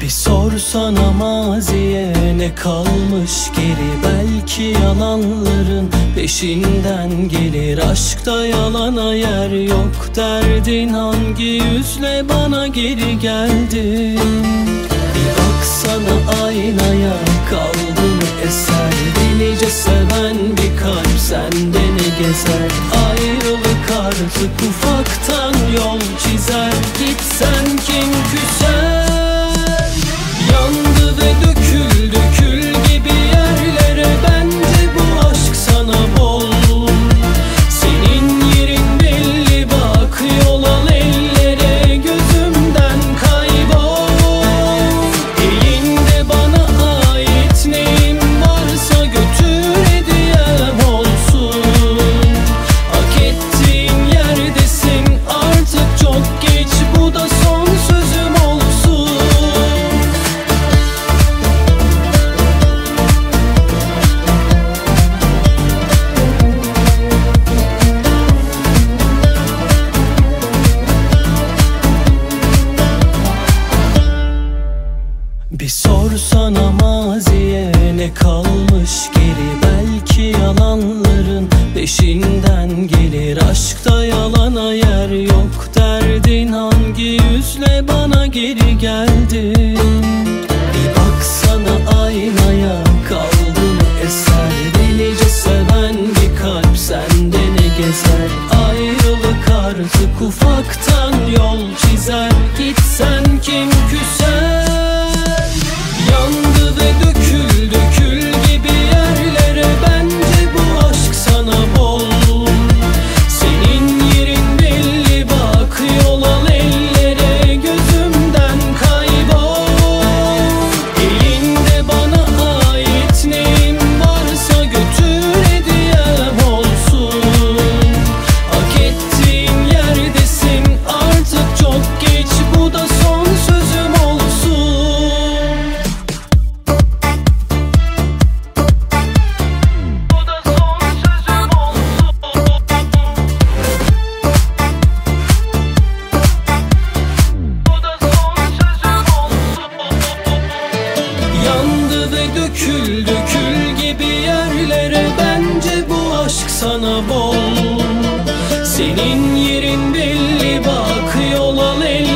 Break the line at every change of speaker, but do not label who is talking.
Bir sorsana maziye ne kalmış? Geri Belki yalanların peşinden gelir. Aşkta yalana yer yok derdin. Hangi yüzle bana geri geldin? Bir baksana aynaya kaldı mı eser? Delice seven bir kalp sende ne gezer? Ayrılık artık ufaktan yol çizer. Gitsen kim küser ne kalmış geri Belki yalanların peşinden gelir. Aşkta yalana yer yok derdin Hangi yüzle bana geri geldin Kül gibi yerlere Bence bu aşk sana bol. Senin yerin belli bak yol al Gözüm